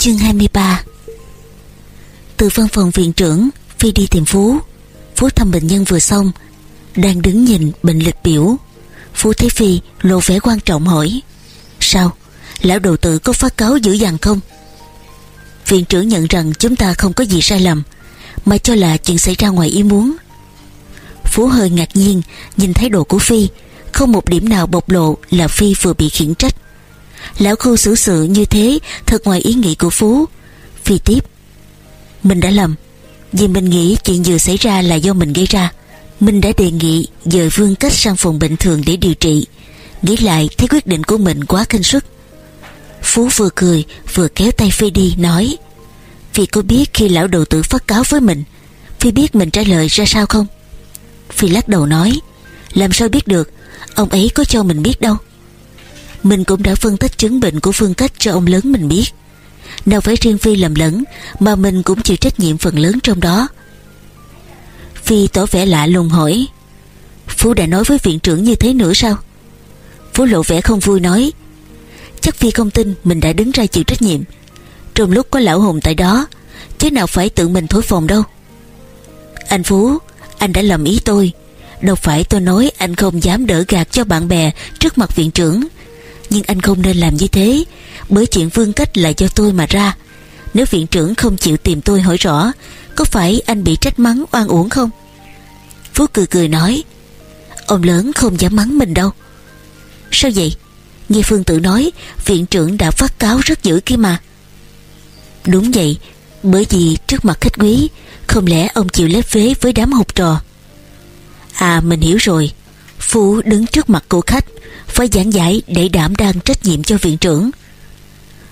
Chương 23 Từ văn phòng viện trưởng, Phi đi tìm Phú Phú thăm bệnh nhân vừa xong, Đang đứng nhìn bệnh lịch biểu. Phú thấy Phi lộ vẻ quan trọng hỏi, Sao? Lão đầu tử có phát cáo dữ dằn không? Viện trưởng nhận rằng chúng ta không có gì sai lầm, Mà cho là chuyện xảy ra ngoài ý muốn. Phú hơi ngạc nhiên, Nhìn thái độ của Phi, Không một điểm nào bộc lộ là Phi vừa bị khiển trách. Lão khu xử sự như thế, Thật ngoài ý nghĩ của Phú. Phi tiếp Mình đã lầm. Vì mình nghĩ chuyện vừa xảy ra là do mình gây ra. Mình đã đề nghị dời Vương Cách sang phòng bệnh thường để điều trị. Nghĩ lại, thấy quyết định của mình quá kinh suất. Phú vừa cười, Vừa kéo tay Phi đi, nói, Phi có biết khi lão đầu tử phát cáo với mình, Phi biết mình trả lời ra sao không? Phi lắc đầu nói, Làm sao biết được? Ông ấy có cho mình biết đâu. Mình cũng đã phân tích chứng bệnh của Phương Cách cho ông lớn mình biết. Nào phải riêng Phi lầm lẫn, Mà mình cũng chịu trách nhiệm phần lớn trong đó. Phi tỏ vẻ lạ lùng hỏi, Phú đã nói với viện trưởng như thế nữa sao? Phú lộ vẻ không vui nói, Chắc Phi không tin mình đã đứng ra chịu trách nhiệm. Trong lúc có lão hùng tại đó, Chứ nào phải tự mình thối phòng đâu. Anh Phú, Anh đã lầm ý tôi. Đâu phải tôi nói anh không dám đỡ gạt cho bạn bè Trước mặt viện trưởng. Nhưng anh không nên làm như thế. Bởi chuyện vương cách là do tôi mà ra. Nếu viện trưởng không chịu tìm tôi hỏi rõ, Có phải anh bị trách mắng oan uổng không? Phú cười cười nói, Ông lớn không dám mắng mình đâu. Sao vậy? Nghe Phương tự nói, Viện trưởng đã phát cáo rất dữ kia mà. Đúng vậy, Bởi vì trước mặt khách quý, Không lẽ ông chịu lép vế với đám học trò? À mình hiểu rồi. Phú đứng trước mặt cô khách Phải giảng giải để đảm đang trách nhiệm cho viện trưởng.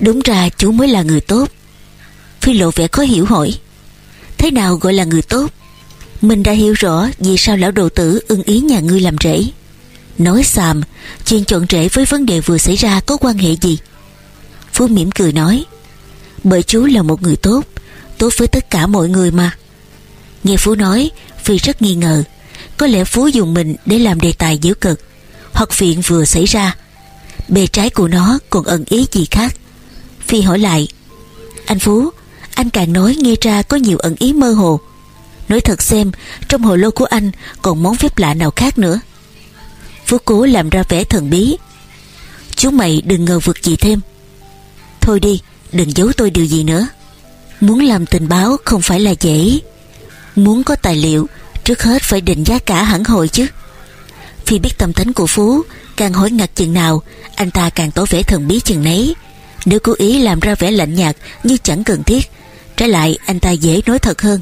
Đúng ra chú mới là người tốt. Phi lộ vẻ khó hiểu hỏi, Thế nào gọi là người tốt? Mình đã hiểu rõ Vì sao lão đồ tử ưng ý nhà ngươi làm rễ Nói xàm, Chuyện chọn rễ với vấn đề vừa xảy ra có quan hệ gì? Phú mỉm cười nói, Bởi chú là một người tốt Tốt với tất cả mọi người mà. Nghe Phú nói, Phi rất nghi ngờ. Có lẽ Phú dùng mình để làm đề tài giễu cực. Hoặc phiện vừa xảy ra. Bề trái của nó còn ẩn ý gì khác? Phi hỏi lại. Anh Phú, Anh càng nói nghe ra có nhiều ẩn ý mơ hồ. Nói thật xem, Trong hồ lô của anh còn món phép lạ nào khác nữa? Phú cố làm ra vẻ thần bí. Chú mày đừng ngờ vực gì thêm. Thôi đi, Đừng giấu tôi điều gì nữa. Muốn làm tình báo không phải là dễ. Muốn có tài liệu Trước hết phải định giá cả hẳn hồi chứ. Phi biết tâm tính của Phú, Càng hỏi ngặt chừng nào, Anh ta càng tỏ vẻ thần bí chừng nấy. Nếu cố ý làm ra vẻ lạnh nhạt Như chẳng cần thiết, Trái lại anh ta dễ nói thật hơn.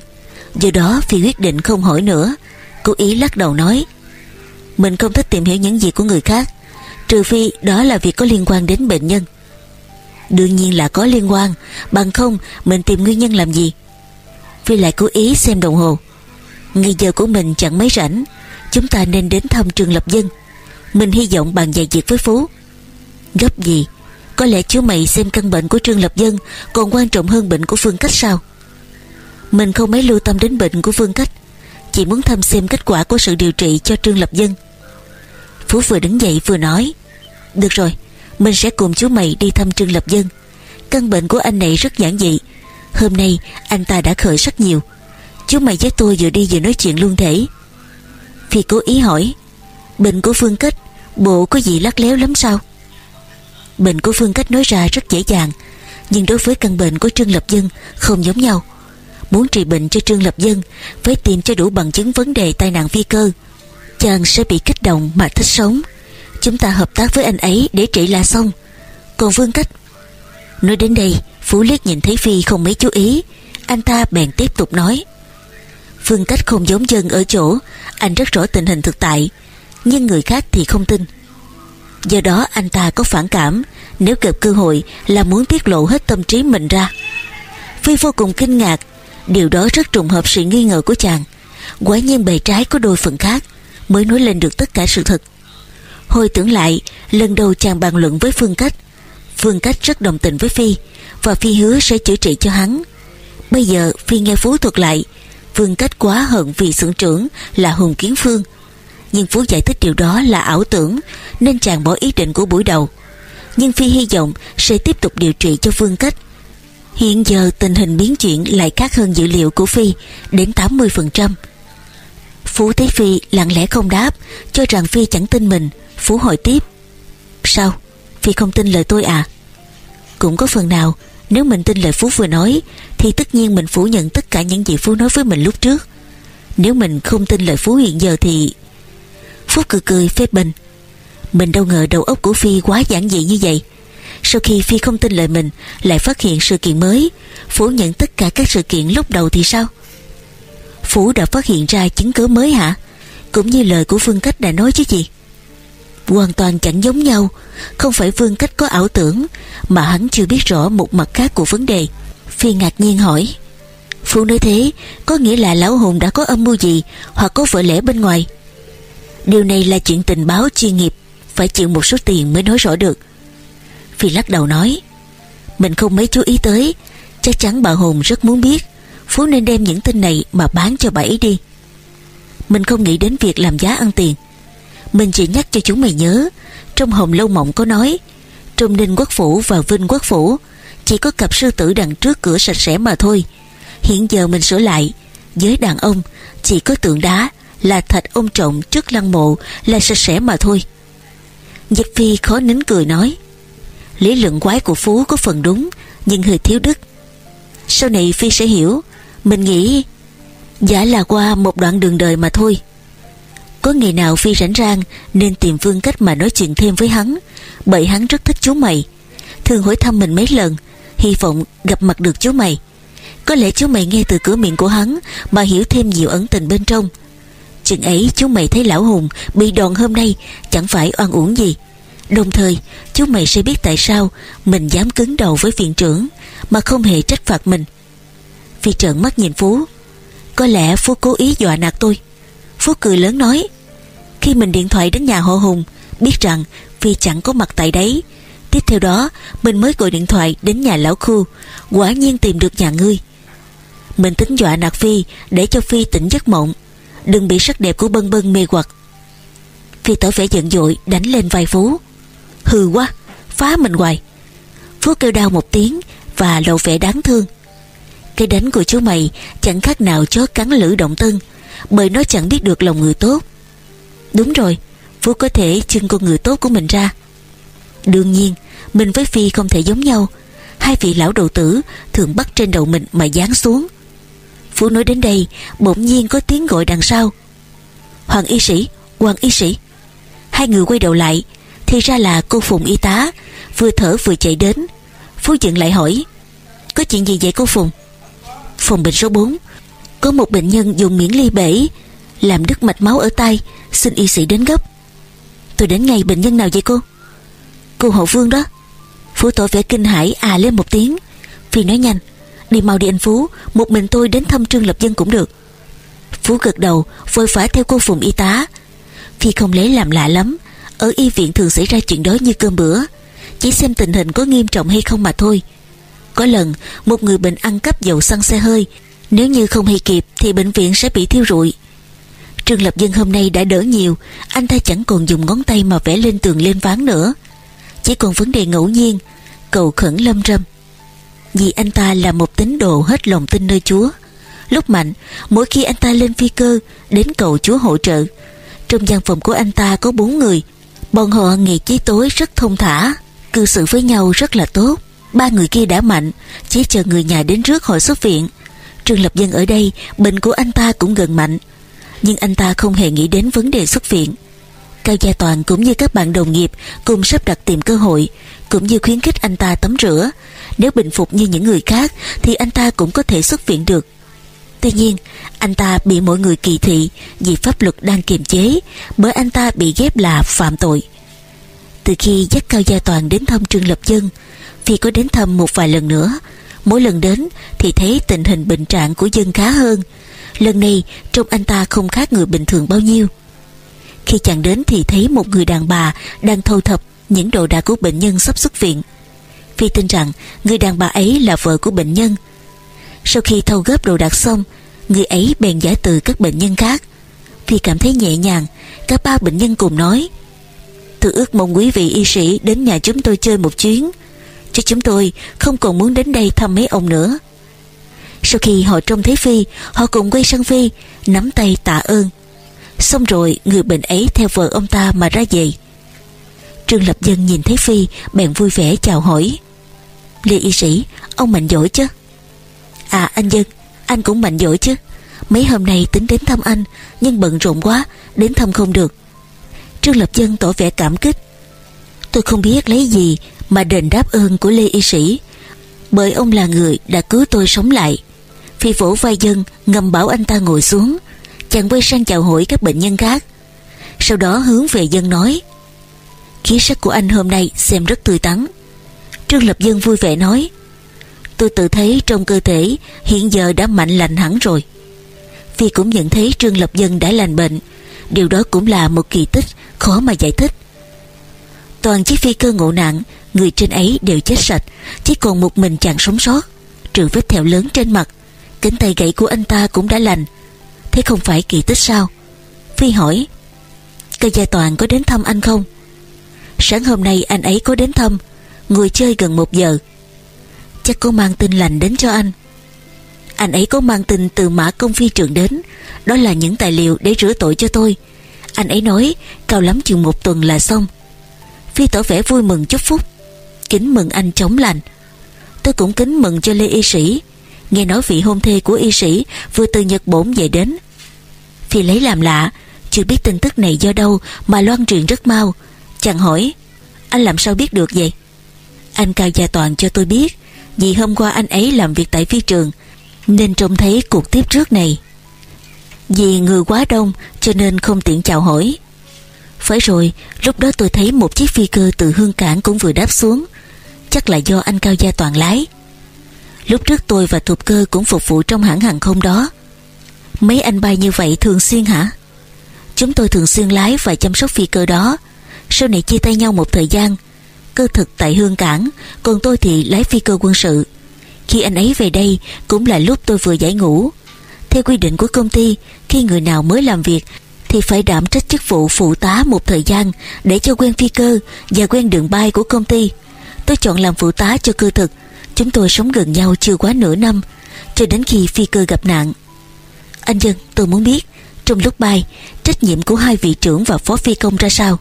Do đó Phi quyết định không hỏi nữa, Cố ý lắc đầu nói, Mình không thích tìm hiểu những gì của người khác, Trừ phi đó là việc có liên quan đến bệnh nhân. Đương nhiên là có liên quan, Bằng không mình tìm nguyên nhân làm gì? Phi lại cố ý xem đồng hồ. Ngày giờ của mình chẳng mấy rảnh. Chúng ta nên đến thăm trường lập dân. Mình hy vọng bàn giải việc với Phú. Gấp gì? Có lẽ chú mày xem căn bệnh của Trương Lập Dân Còn quan trọng hơn bệnh của Phương Cách sao? Mình không mấy lưu tâm đến bệnh của Phương Cách. Chỉ muốn thăm xem kết quả của sự điều trị cho Trương Lập Dân. Phú vừa đứng dậy vừa nói, Được rồi, Mình sẽ cùng chú mày đi thăm Trương Lập Dân. Căn bệnh của anh này rất giản dị. Hôm nay anh ta đã khởi rất nhiều. Chú mày với tôi vừa đi vừa nói chuyện luôn thể Phi cố ý hỏi Bệnh của Phương Cách Bộ có gì lắc léo lắm sao? Bệnh của Phương Cách nói ra rất dễ dàng, Nhưng đối với căn bệnh của Trương Lập Dân, Không giống nhau. Muốn trị bệnh cho Trương Lập Dân, Phải tìm cho đủ bằng chứng vấn đề tai nạn vi cơ. Chàng sẽ bị kích động mà thích sống. Chúng ta hợp tác với anh ấy Để trị là xong. Còn Phương Cách Nói đến đây, Phú liếc nhìn thấy Phi không mấy chú ý. Anh ta bèn tiếp tục nói. Phương cách không giống dân ở chỗ, Anh rất rõ tình hình thực tại, Nhưng người khác thì không tin. Do đó anh ta có phản cảm, Nếu gặp cơ hội là muốn tiết lộ hết tâm trí mình ra. Phi vô cùng kinh ngạc, Điều đó rất trùng hợp sự nghi ngờ của chàng. Quả nhiên bề trái có đôi phần khác, Mới nói lên được tất cả sự thật. Hồi tưởng lại, Lần đầu chàng bàn luận với Phương Cách Phương Cách rất đồng tình với Phi, Và Phi hứa sẽ chữa trị cho hắn. Bây giờ Phi nghe Phú thuật lại Phương Cách quá hận vì xưởng trưởng là Hùng Kiến Phương Nhưng Phú giải thích điều đó là ảo tưởng Nên chàng bỏ ý định của buổi đầu Nhưng Phi hy vọng sẽ tiếp tục điều trị cho Phương Cách Hiện giờ tình hình biến chuyển lại khác hơn dữ liệu của Phi đến 80%. Phú thấy Phi lặng lẽ không đáp, cho rằng Phi chẳng tin mình. Phú hỏi tiếp. Sao? Phi không tin lời tôi à? Cũng có phần nào, nếu mình tin lời Phú vừa nói, thì tất nhiên mình phủ nhận tất cả những gì Phú nói với mình lúc trước. Nếu mình không tin lời Phú hiện giờ thì... Phú cười cười phê bình. Mình đâu ngờ đầu óc của Phi quá giản dị như vậy. Sau khi Phi không tin lời mình Lại phát hiện sự kiện mới Phủ nhận tất cả các sự kiện lúc đầu thì sao phú đã phát hiện ra chứng cứ mới hả Cũng như lời của Phương Cách đã nói chứ gì Hoàn toàn chẳng giống nhau. Không phải Vương Cách có ảo tưởng, Mà hắn chưa biết rõ một mặt khác của vấn đề. Phi ngạc nhiên hỏi Phú nói thế, Có nghĩa là lão hồn đã có âm mưu gì, Hoặc có vợ lẽ bên ngoài? Điều này là chuyện tình báo chuyên nghiệp, Phải chịu một số tiền mới nói rõ được. Phi lắc đầu nói, Mình không mấy chú ý tới, Chắc chắn bà Hồn rất muốn biết. Phú nên đem những tin này mà bán cho bà ấy đi. Mình không nghĩ đến việc làm giá ăn tiền. Mình chỉ nhắc cho chúng mày nhớ. Trong Hồng Lâu Mộng có nói, Trong Ninh Quốc Phủ và Vinh Quốc Phủ, Chỉ có cặp sư tử đằng trước cửa sạch sẽ mà thôi. Hiện giờ mình sửa lại. Với đàn ông, Chỉ có tượng đá Là thạch ông trọng trước lăng mộ Là sạch sẽ mà thôi. Nhật Phi khó nín cười nói, Lý luận quái của Phú có phần đúng, Nhưng hơi thiếu đức. Sau này Phi sẽ hiểu. Mình nghĩ, Giả là qua một đoạn đường đời mà thôi. Có ngày nào Phi rảnh rang, Nên tìm phương cách mà nói chuyện thêm với hắn, Bởi hắn rất thích chú mày. Thường hỏi thăm mình mấy lần, Hy vọng gặp mặt được chú mày. Có lẽ chú mày nghe từ cửa miệng của hắn Mà hiểu thêm nhiều ẩn tình bên trong. Chừng ấy chú mày thấy lão hùng Bị đòn hôm nay Chẳng phải oan uổng gì. Đồng thời, chú mày sẽ biết tại sao Mình dám cứng đầu với viện trưởng Mà không hề trách phạt mình. Phi trợn mắt nhìn Phú. Có lẽ Phú cố ý dọa nạt tôi. Phú cười lớn nói khi mình điện thoại đến nhà họ Hùng, Biết rằng Phi chẳng có mặt tại đấy. Tiếp theo đó, Mình mới gọi điện thoại đến nhà lão khu, Quả nhiên tìm được nhà ngươi. Mình tính dọa nạt Phi Để cho Phi tỉnh giấc mộng. Đừng bị sắc đẹp của bân bân mê hoặc. Phi tỏ vẻ giận dội đánh lên vai Phú. Hừ quá, Phá mình hoài. Phú kêu đau một tiếng Và lộ vẻ đáng thương. Cái đánh của chú mày Chẳng khác nào chó cắn lử động tân, Bởi nó chẳng biết được lòng người tốt. Đúng rồi, Phú có thể trưng con người tốt của mình ra. Đương nhiên, Mình với Phi không thể giống nhau. Hai vị lão đầu tử Thường bắt trên đầu mình mà giáng xuống. Phú nói đến đây, Bỗng nhiên có tiếng gọi đằng sau. Hoàng y sĩ, Hoàng y sĩ. Hai người quay đầu lại, thì ra là cô Phùng y tá, Vừa thở vừa chạy đến. Phú dựng lại hỏi, Có chuyện gì vậy cô Phùng? Phòng bệnh số 4 Có một bệnh nhân dùng miễn ly bể, Làm đứt mạch máu ở tay Xin y sĩ đến gấp. Tôi đến ngay bệnh nhân nào vậy cô? Cô hậu phương đó. Phú tội vẻ kinh hãi à lên một tiếng. Phi nói nhanh. Đi mau đi anh Phú. Một mình tôi đến thăm Trương Lập Dân cũng được. Phú gật đầu, vội vã theo cô Phùng y tá. Phi không lấy làm lạ lắm. Ở y viện thường xảy ra chuyện đó như cơm bữa. Chỉ xem tình hình có nghiêm trọng hay không mà thôi. Có lần, Một người bệnh ăn cắp dầu xăng xe hơi. Nếu như không hay kịp, Thì bệnh viện sẽ bị thiêu rụi. Trương Lập Dân hôm nay đã đỡ nhiều. Anh ta chẳng còn dùng ngón tay mà vẽ lên tường lên ván nữa. Chỉ còn vấn đề ngẫu nhiên. Cầu khẩn lâm râm. Vì anh ta là một tín đồ hết lòng tin nơi Chúa. Lúc mạnh, Mỗi khi anh ta lên phi cơ, Đến cầu Chúa hỗ trợ. Trong gian phòng của anh ta có bốn người. Bọn họ nghỉ chí tối rất thông thả, Cư xử với nhau rất là tốt. Ba người kia đã mạnh, Chỉ chờ người nhà đến rước hội xuất viện. Trương Lập Dân ở đây, Bệnh của anh ta cũng gần mạnh. Nhưng anh ta không hề nghĩ đến vấn đề xuất viện. Cao Gia Toàn cũng như các bạn đồng nghiệp Cùng sắp đặt tìm cơ hội, Cũng như khuyến khích anh ta tắm rửa. Nếu bình phục như những người khác, Thì anh ta cũng có thể xuất viện được. Tuy nhiên, anh ta bị mọi người kỳ thị Vì pháp luật đang kiềm chế, Bởi anh ta bị ghép là phạm tội. Từ khi dắt Cao Gia Toàn đến thăm Trương Lập Dân, Phi có đến thăm một vài lần nữa. Mỗi lần đến, thì thấy tình hình bệnh trạng của dân khá hơn. Lần này, trông anh ta không khác người bình thường bao nhiêu. Khi chàng đến thì thấy một người đàn bà Đang thâu thập những đồ đạc của bệnh nhân sắp xuất viện. Phi tin rằng người đàn bà ấy là vợ của bệnh nhân. Sau khi thâu góp đồ đạc xong, Người ấy bèn giải từ các bệnh nhân khác. Phi cảm thấy nhẹ nhàng Các ba bệnh nhân cùng nói, Tôi ước mong quý vị y sĩ đến nhà chúng tôi chơi một chuyến. Cho chúng tôi không còn muốn đến đây thăm mấy ông nữa. Sau khi họ trông thấy Phi, họ cùng quay sang Phi, nắm tay tạ ơn. Xong rồi người bệnh ấy theo vợ ông ta mà ra về. Trương Lập Dân nhìn thấy Phi, bèn vui vẻ chào hỏi. Lê y sĩ, ông mạnh giỏi chứ? À anh Dân, anh cũng mạnh giỏi chứ? Mấy hôm nay tính đến thăm anh, nhưng bận rộn quá, đến thăm không được. Trương Lập Dân tỏ vẻ cảm kích. Tôi không biết lấy gì mà đền đáp ơn của Lê Y Sĩ, bởi ông là người đã cứu tôi sống lại. Phi vỗ vai dân ngầm bảo anh ta ngồi xuống, Chàng quay sang chào hỏi các bệnh nhân khác. Sau đó hướng về dân nói, Khí sắc của anh hôm nay xem rất tươi tắn. Trương Lập Dân vui vẻ nói, Tôi tự thấy trong cơ thể hiện giờ đã mạnh lành hẳn rồi. Phi cũng nhận thấy Trương Lập Dân đã lành bệnh, Điều đó cũng là một kỳ tích khó mà giải thích. Toàn chiếc phi cơ ngộ nạn, Người trên ấy đều chết sạch, Chỉ còn một mình chàng sống sót. Trừ vết thẹo lớn trên mặt, Cánh tay gãy của anh ta cũng đã lành. Thế không phải kỳ tích sao? Phi hỏi cơ gia toàn có đến thăm anh không? Sáng hôm nay anh ấy có đến thăm Ngồi chơi gần một giờ. Chắc có mang tin lành đến cho anh. Anh ấy có mang tin từ mã công phi trường đến, Đó là những tài liệu để rửa tội cho tôi. Anh ấy nói Cao lắm chừng một tuần là xong. Phi tỏ vẻ vui mừng chúc phúc. Kính mừng anh chống lành Tôi cũng kính mừng cho Lê Y Sĩ. Nghe nói vị hôn thê của y sĩ Vừa từ Nhật Bổn về đến. Phi lấy làm lạ, Chưa biết tin tức này do đâu Mà loan truyền rất mau. Chàng hỏi, Anh làm sao biết được vậy? Anh Cao Gia Toàn cho tôi biết, Vì hôm qua anh ấy làm việc tại phi trường, Nên trông thấy cuộc tiếp trước này. Vì người quá đông Cho nên không tiện chào hỏi. Phải rồi, Lúc đó tôi thấy một chiếc phi cơ từ hương cảng Cũng vừa đáp xuống. Chắc là do anh Cao Gia Toàn lái. Lúc trước tôi và Thục Cơ cũng phục vụ trong hãng hàng không đó. Mấy anh bay như vậy thường xuyên hả? Chúng tôi thường xuyên lái và chăm sóc phi cơ đó. Sau này chia tay nhau một thời gian. Cơ thực tại Hương Cảng, Còn tôi thì lái phi cơ quân sự. Khi anh ấy về đây, Cũng là lúc tôi vừa giải ngũ. Theo quy định của công ty, Khi người nào mới làm việc thì phải đảm trách chức vụ phụ tá một thời gian Để cho quen phi cơ Và quen đường bay của công ty. Tôi chọn làm phụ tá cho cơ thực. Chúng tôi sống gần nhau chưa quá nửa năm, Cho đến khi phi cơ gặp nạn. Anh Dân, tôi muốn biết, Trong lúc bay, Trách nhiệm của hai vị trưởng và phó phi công ra sao?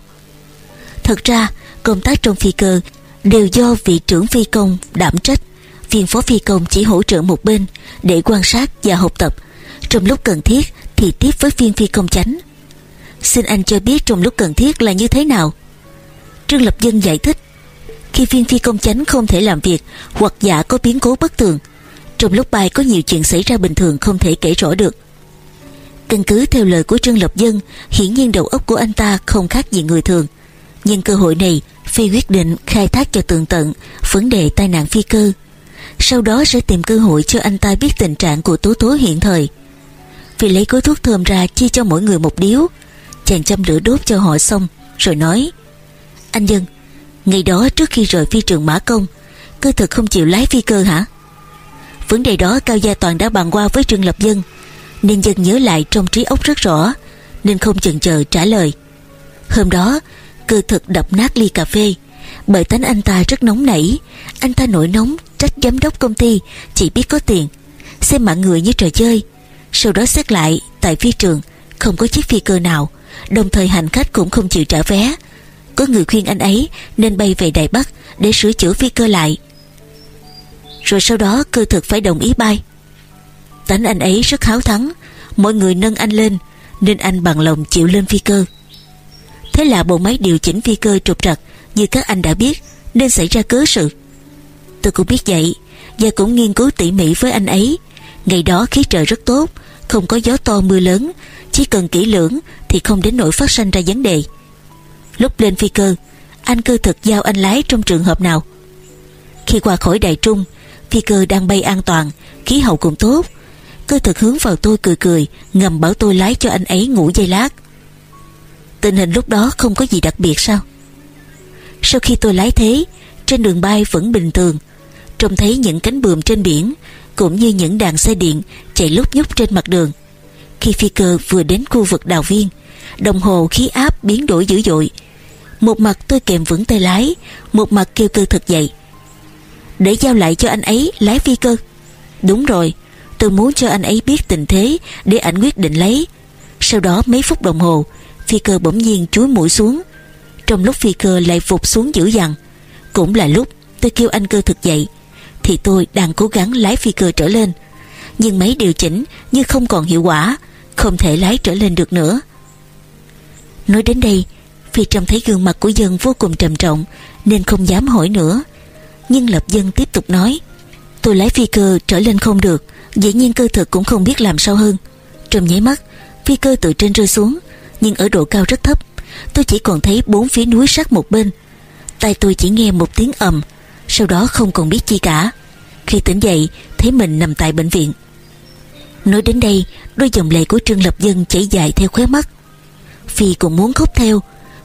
Thật ra, Công tác trong phi cơ Đều do vị trưởng phi công đảm trách. Viên phó phi công chỉ hỗ trợ một bên Để quan sát và học tập. Trong lúc cần thiết Thì tiếp với viên phi công chánh. Xin anh cho biết trong lúc cần thiết là như thế nào. Trương Lập Dân giải thích, khi viên phi công chánh không thể làm việc hoặc giả có biến cố bất thường, trong lúc bay có nhiều chuyện xảy ra bình thường không thể kể rõ được. Căn cứ theo lời của trương lập dân, hiển nhiên đầu óc của anh ta không khác gì người thường. Nhưng cơ hội này, phi quyết định khai thác cho tường tận vấn đề tai nạn phi cơ. Sau đó sẽ tìm cơ hội cho anh ta biết tình trạng của tố tố hiện thời. Phi lấy gói thuốc thơm ra chia cho mỗi người một điếu chàng châm lửa đốt cho họ xong, rồi nói, anh dân Ngày đó trước khi rời phi trường Mã Công, Cơ thực không chịu lái phi cơ hả? Vấn đề đó Cao Gia Toàn đã bàn qua với Trương Lập Dân, Nên dân nhớ lại trong trí óc rất rõ, Nên không chần chờ trả lời. Hôm đó, Cơ thực đập nát ly cà phê, Bởi tánh anh ta rất nóng nảy, Anh ta nổi nóng trách giám đốc công ty Chỉ biết có tiền, Xem mạng người như trò chơi, Sau đó xét lại tại phi trường Không có chiếc phi cơ nào Đồng thời hành khách cũng không chịu trả vé có người khuyên anh ấy nên bay về Đài Bắc để sửa chữa phi cơ lại. Rồi sau đó cơ thực phải đồng ý bay. Tánh anh ấy rất háo thắng, mọi người nâng anh lên nên anh bằng lòng chịu lên phi cơ. Thế là bộ máy điều chỉnh phi cơ trục trặc như các anh đã biết nên xảy ra cớ sự. Tôi cũng biết vậy và cũng nghiên cứu tỉ mỉ với anh ấy. Ngày đó khí trời rất tốt, không có gió to mưa lớn, chỉ cần kỹ lưỡng thì không đến nỗi phát sinh ra vấn đề. Lúc lên phi cơ, Anh cơ thực giao anh lái trong trường hợp nào? Khi qua khỏi Đại Trung, Phi cơ đang bay an toàn, Khí hậu cũng tốt. Cơ thực hướng vào tôi cười cười, Ngầm bảo tôi lái cho anh ấy ngủ dây lát. Tình hình lúc đó không có gì đặc biệt sao? Sau khi tôi lái thế, Trên đường bay vẫn bình thường. Trông thấy những cánh buồm trên biển, Cũng như những đàn xe điện Chạy lúc nhúc trên mặt đường. Khi phi cơ vừa đến khu vực đào viên. Đồng hồ khí áp biến đổi dữ dội. Một mặt tôi kèm vững tay lái, Một mặt kêu cơ thật dậy. Để giao lại cho anh ấy, lái phi cơ. Đúng rồi, Tôi muốn cho anh ấy biết tình thế Để ảnh quyết định lấy. Sau đó mấy phút đồng hồ, Phi cơ bỗng nhiên chúi mũi xuống. Trong lúc phi cơ lại vụt xuống dữ dằn, Cũng là lúc tôi kêu anh cơ thực dậy, Thì tôi đang cố gắng lái phi cơ trở lên. Nhưng máy điều chỉnh Như không còn hiệu quả, Không thể lái trở lên được nữa. Nói đến đây Phi Trâm thấy gương mặt của dân vô cùng trầm trọng, Nên không dám hỏi nữa. Nhưng lập dân tiếp tục nói, Tôi lái phi cơ trở lên không được, Dĩ nhiên cơ thực cũng không biết làm sao hơn. Trong nháy mắt, Phi cơ từ trên rơi xuống, Nhưng ở độ cao rất thấp. Tôi chỉ còn thấy bốn phía núi sát một bên. Tay tôi chỉ nghe một tiếng ầm, Sau đó không còn biết chi cả. Khi tỉnh dậy, Thấy mình nằm tại bệnh viện. Nói đến đây, Đôi dòng lệ của Trương Lập Dân chảy dài theo khóe mắt. Phi cũng muốn khóc theo.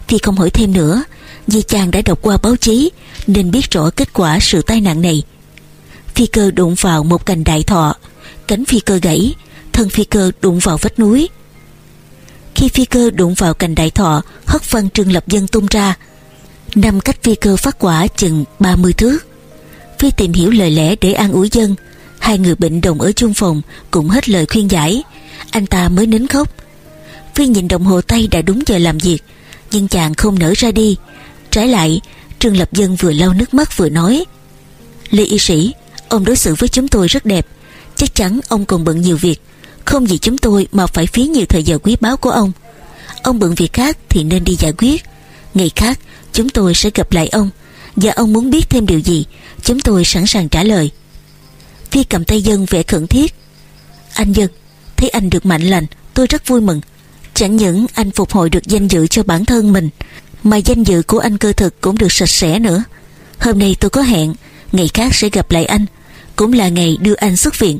Phi không hỏi thêm nữa. Vì chàng đã đọc qua báo chí, Nên biết rõ kết quả sự tai nạn này. Phi cơ đụng vào một cành đại thọ. Cánh phi cơ gãy, Thân phi cơ đụng vào vách núi. Khi phi cơ đụng vào cành đại thọ, Hất văn trương lập dân tung ra. Nằm cách phi cơ phát quả chừng 30 thước. Phi tìm hiểu lời lẽ để an ủi dân. Hai người bệnh đồng ở chung phòng Cũng hết lời khuyên giải. Anh ta mới nín khóc. Phi nhìn đồng hồ tay đã đúng giờ làm việc, Nhưng chàng không nở ra đi. Trái lại, Trương Lập Dân vừa lau nước mắt vừa nói, Lê y sĩ, Ông đối xử với chúng tôi rất đẹp. Chắc chắn ông còn bận nhiều việc. Không vì chúng tôi mà phải phí nhiều thời giờ quý báu của ông. Ông bận việc khác thì nên đi giải quyết. Ngày khác, chúng tôi sẽ gặp lại ông. Và ông muốn biết thêm điều gì, Chúng tôi sẵn sàng trả lời. Phi cầm tay dân vẻ khẩn thiết. Anh dân, Thấy anh được mạnh lành, tôi rất vui mừng. Chẳng những anh phục hồi được danh dự cho bản thân mình, Mà danh dự của anh cơ thực cũng được sạch sẽ nữa. Hôm nay tôi có hẹn, Ngày khác sẽ gặp lại anh, Cũng là ngày đưa anh xuất viện.